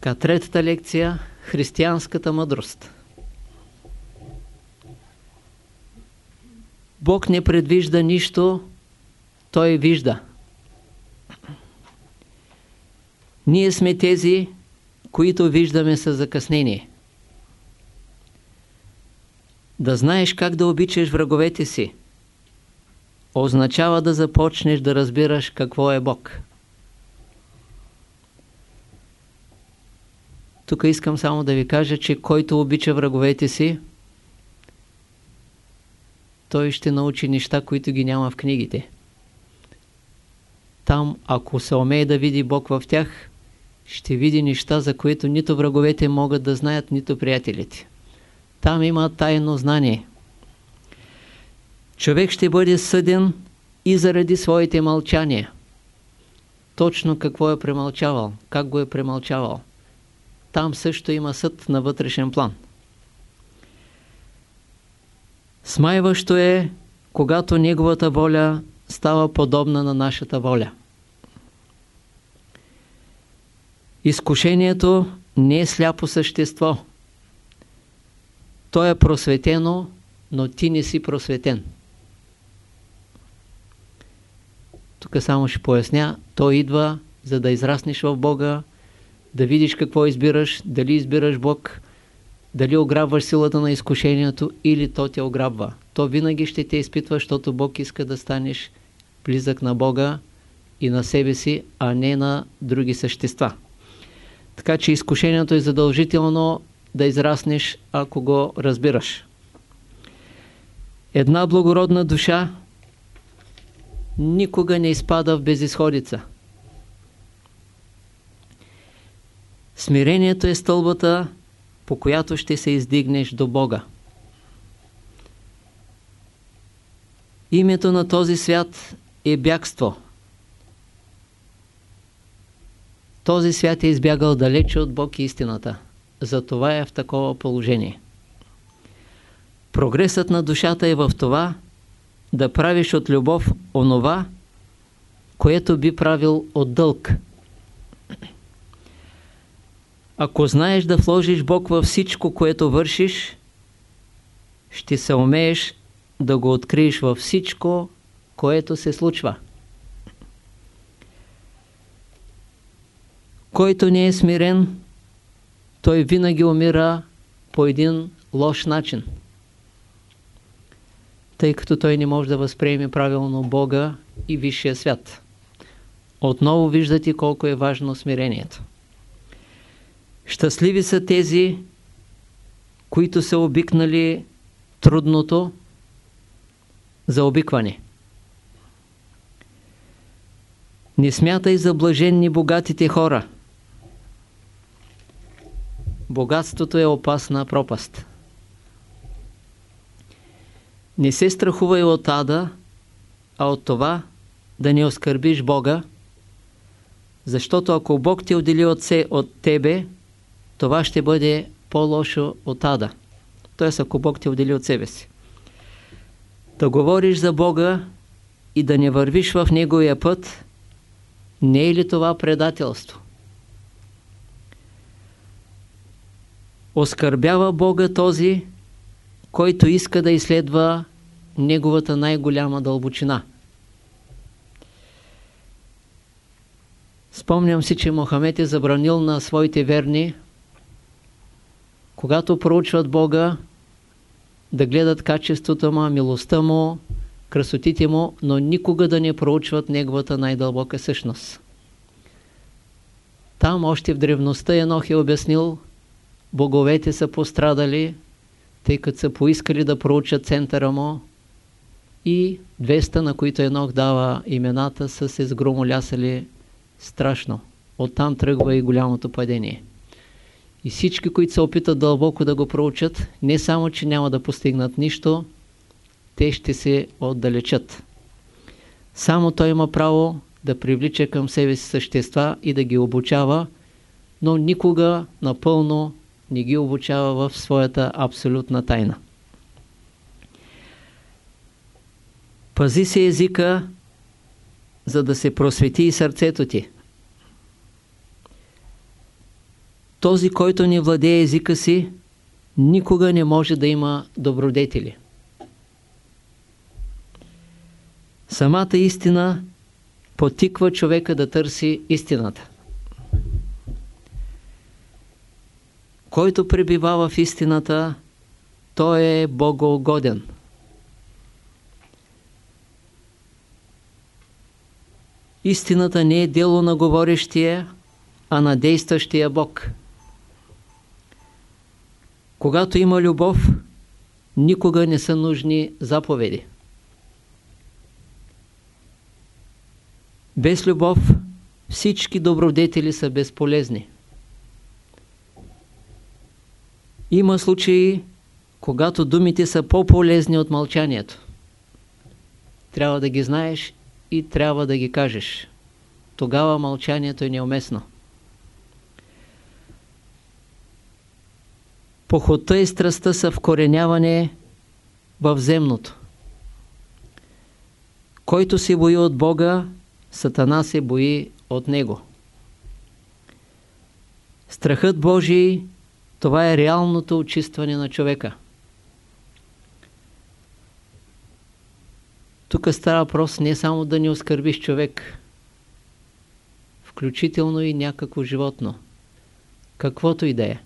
Така, третата лекция – християнската мъдрост. Бог не предвижда нищо, Той вижда. Ние сме тези, които виждаме със закъснение. Да знаеш как да обичаш враговете си, означава да започнеш да разбираш какво е Бог. Тук искам само да ви кажа, че който обича враговете си, той ще научи неща, които ги няма в книгите. Там, ако се умее да види Бог в тях, ще види неща, за които нито враговете могат да знаят, нито приятелите. Там има тайно знание. Човек ще бъде съден и заради своите мълчания. Точно какво е премълчавал, как го е премълчавал. Там също има съд на вътрешен план. Смайващо е, когато неговата воля става подобна на нашата воля. Изкушението не е сляпо същество. То е просветено, но ти не си просветен. Тук само ще поясня, то идва за да израснеш в Бога, да видиш какво избираш, дали избираш Бог, дали ограбваш силата на изкушението или то те ограбва. То винаги ще те изпитва, защото Бог иска да станеш близък на Бога и на себе си, а не на други същества. Така че изкушението е задължително да израснеш, ако го разбираш. Една благородна душа никога не изпада в безисходица. Смирението е стълбата, по която ще се издигнеш до Бога. Името на този свят е бягство. Този свят е избягал далече от Бог и истината. Затова е в такова положение. Прогресът на душата е в това да правиш от любов онова, което би правил от дълг. Ако знаеш да вложиш Бог във всичко, което вършиш, ще се умееш да го откриеш във всичко, което се случва. Който не е смирен, той винаги умира по един лош начин. Тъй като той не може да възприеме правилно Бога и Висшия свят. Отново виждате колко е важно смирението. Щастливи са тези, които са обикнали трудното за обикване. Не смятай за блаженни богатите хора. Богатството е опасна пропаст. Не се страхувай от ада, а от това да не оскърбиш Бога, защото ако Бог те отдели от, се, от тебе, това ще бъде по-лошо от ада. Т.е. ако Бог те отдели от себе си. Да говориш за Бога и да не вървиш в Неговия път, не е ли това предателство? Оскърбява Бога този, който иска да изследва Неговата най-голяма дълбочина. Спомням си, че Мохамед е забранил на своите верни когато проучват Бога, да гледат качеството му, милостта му, красотите му, но никога да не проучват неговата най-дълбока същност. Там още в древността Енох е обяснил, боговете са пострадали, тъй като са поискали да проучат центъра му и 200, на които Енох дава имената, са се сгромолясали страшно. Оттам тръгва и голямото падение. И всички, които се опитат дълбоко да го проучат, не само, че няма да постигнат нищо, те ще се отдалечат. Само той има право да привлича към себе си същества и да ги обучава, но никога напълно не ги обучава в своята абсолютна тайна. Пази се езика, за да се просвети и сърцето ти. Този, който не владее езика си, никога не може да има добродетели. Самата истина потиква човека да търси истината. Който пребивава в истината, той е богоугоден. Истината не е дело на говорещия, а на действащия Бог. Когато има любов, никога не са нужни заповеди. Без любов всички добродетели са безполезни. Има случаи, когато думите са по-полезни от мълчанието. Трябва да ги знаеш и трябва да ги кажеш. Тогава мълчанието е неуместно. Похота и страстта са вкореняване в земното. Който се бои от Бога, Сатана се бои от него. Страхът Божий, това е реалното очистване на човека. Тук става въпрос не само да не оскърбиш човек, включително и някакво животно. Каквото и да е.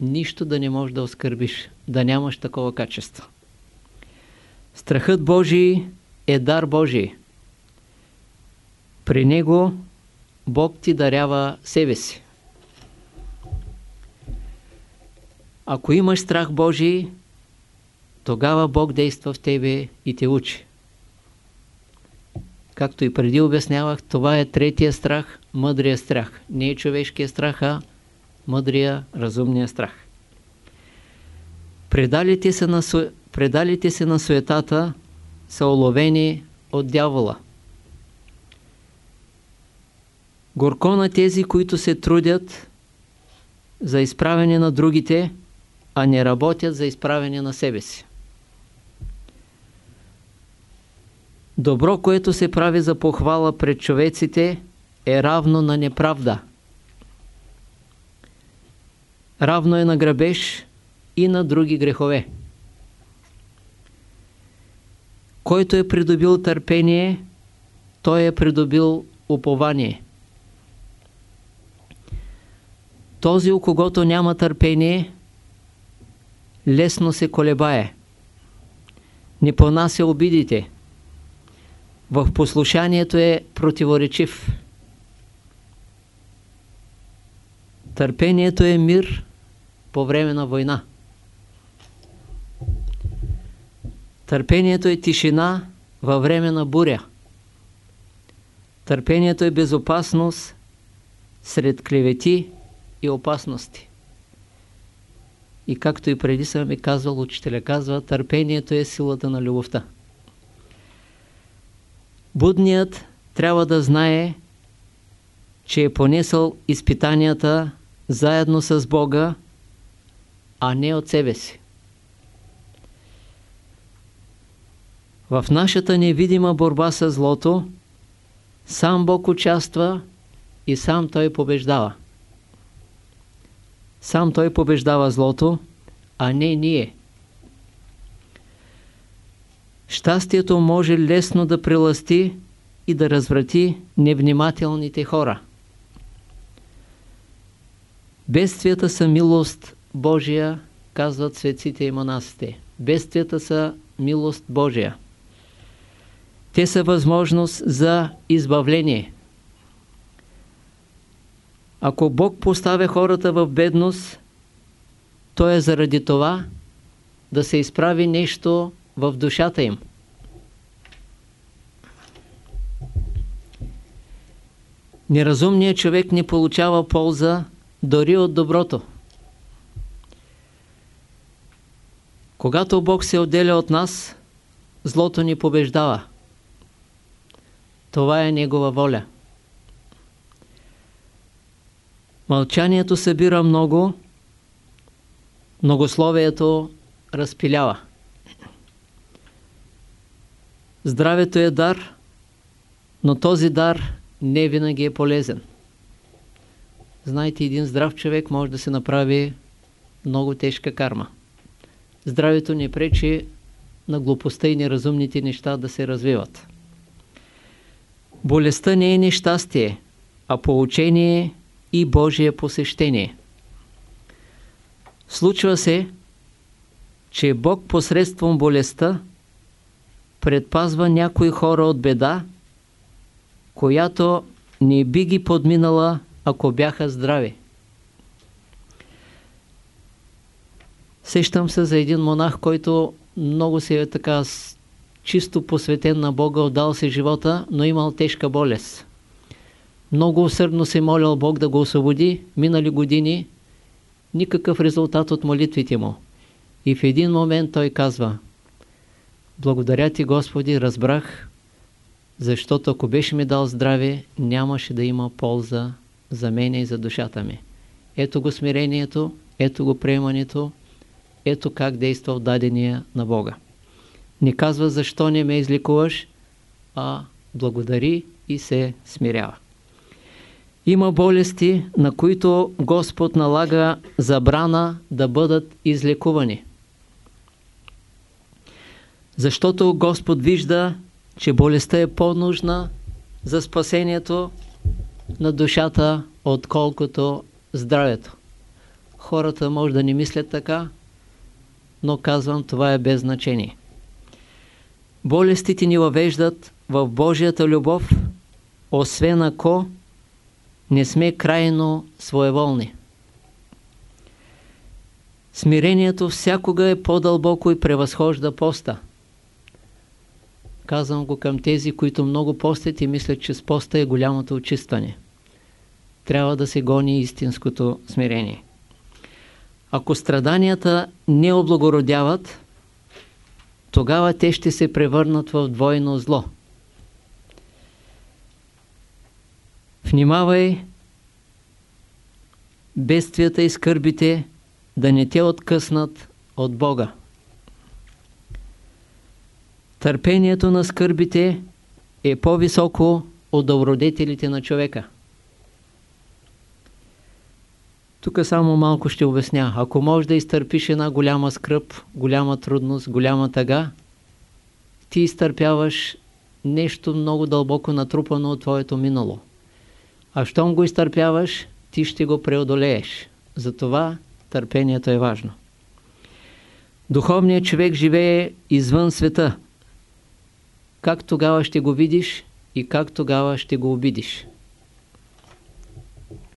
Нищо да не можеш да оскърбиш, да нямаш такова качество. Страхът Божий е дар Божий. При него Бог ти дарява себе си. Ако имаш страх Божий, тогава Бог действа в тебе и те учи. Както и преди обяснявах, това е третия страх, мъдрия страх. Не е човешкия страх, а мъдрия, разумния страх. Предалите се на, предалите се на суетата са оловени от дявола. Горко на тези, които се трудят за изправене на другите, а не работят за изправене на себе си. Добро, което се прави за похвала пред човеците, е равно на неправда. Равно е на грабеж и на други грехове. Който е придобил търпение, той е придобил упование. Този, у когото няма търпение, лесно се колебае. Не понася обидите. В послушанието е противоречив. Търпението е мир по време на война. Търпението е тишина във време на буря. Търпението е безопасност сред клевети и опасности. И както и преди съм ви казвал, учителя казва, търпението е силата на любовта. Будният трябва да знае, че е понесъл изпитанията заедно с Бога, а не от себе си. В нашата невидима борба с злото, сам Бог участва и сам Той побеждава. Сам Той побеждава злото, а не ние. Щастието може лесно да преласти и да разврати невнимателните хора. Бедствията са милост Божия, казват светците и монасите. Бедствията са милост Божия. Те са възможност за избавление. Ако Бог поставя хората в бедност, то е заради това да се изправи нещо в душата им. Неразумният човек не получава полза дори от доброто. Когато Бог се отделя от нас, злото ни побеждава. Това е Негова воля. Мълчанието събира много, многословието разпилява. Здравето е дар, но този дар не винаги е полезен. знаете, един здрав човек може да се направи много тежка карма. Здравето не пречи на глупостта и неразумните неща да се развиват. Болестта не е нещастие, а получение и Божие посещение. Случва се, че Бог посредством болестта предпазва някои хора от беда, която не би ги подминала, ако бяха здрави. Сещам се за един монах, който много се е така чисто посветен на Бога, отдал се живота, но имал тежка болест. Много усърдно се молил Бог да го освободи, минали години, никакъв резултат от молитвите му. И в един момент той казва, благодаря ти Господи, разбрах, защото ако беше ми дал здраве, нямаше да има полза за мене и за душата ми. Ето го смирението, ето го приемането, ето как действа дадения на Бога. Не казва защо не ме изликуваш, а благодари и се смирява. Има болести, на които Господ налага забрана да бъдат излекувани. Защото Господ вижда, че болестта е по-нужна за спасението на душата, отколкото здравето. Хората може да не мислят така, но казвам, това е без значение. Болестите ни въвеждат в Божията любов, освен ако не сме крайно своеволни. Смирението всякога е по-дълбоко и превъзхожда поста. Казвам го към тези, които много постят и мислят, че с поста е голямото очистване. Трябва да се гони истинското смирение. Ако страданията не облагородяват, тогава те ще се превърнат в двойно зло. Внимавай бедствията и скърбите да не те откъснат от Бога. Търпението на скърбите е по-високо от добродетелите на човека. Тук само малко ще обясня. Ако можеш да изтърпиш една голяма скръп, голяма трудност, голяма тъга, ти изтърпяваш нещо много дълбоко натрупано от твоето минало. А щом го изтърпяваш, ти ще го преодолееш. Затова търпението е важно. Духовният човек живее извън света. Как тогава ще го видиш и как тогава ще го обидиш?